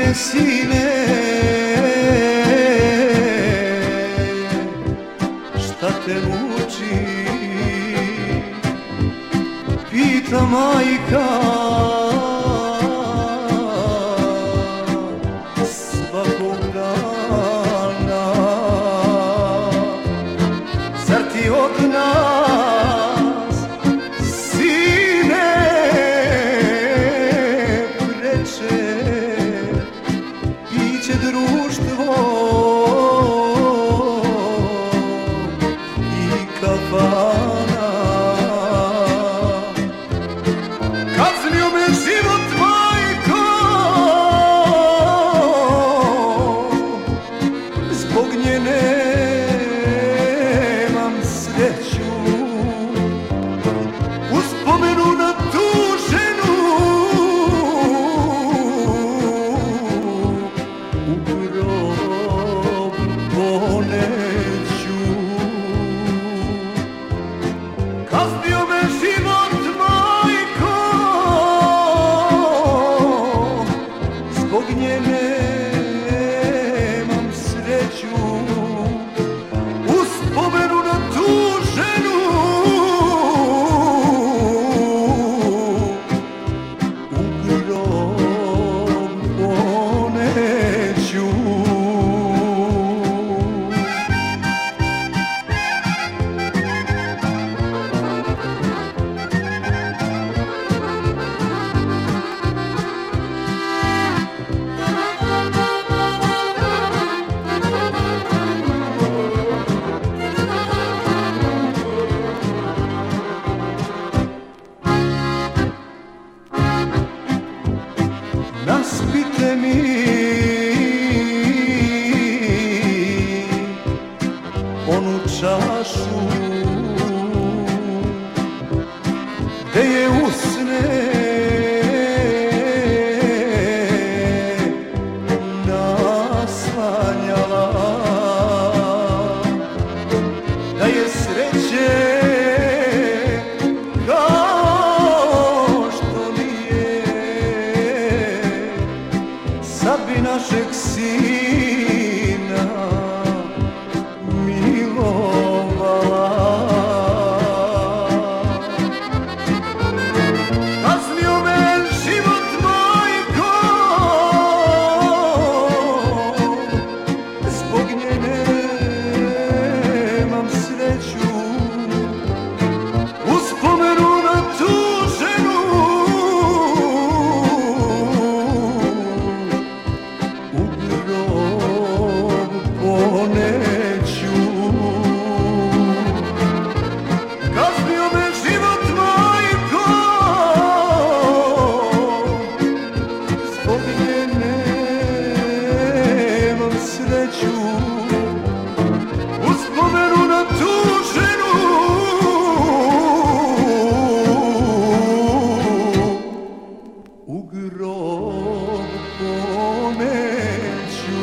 sine, sine. Šta te muči? Pita majka. Oh, no. naspite mi. Onu čašu gde je usne. Naslanjala da je sve naszych succeed. gine mem sleću uspomenu na tu ženu. Grobo neću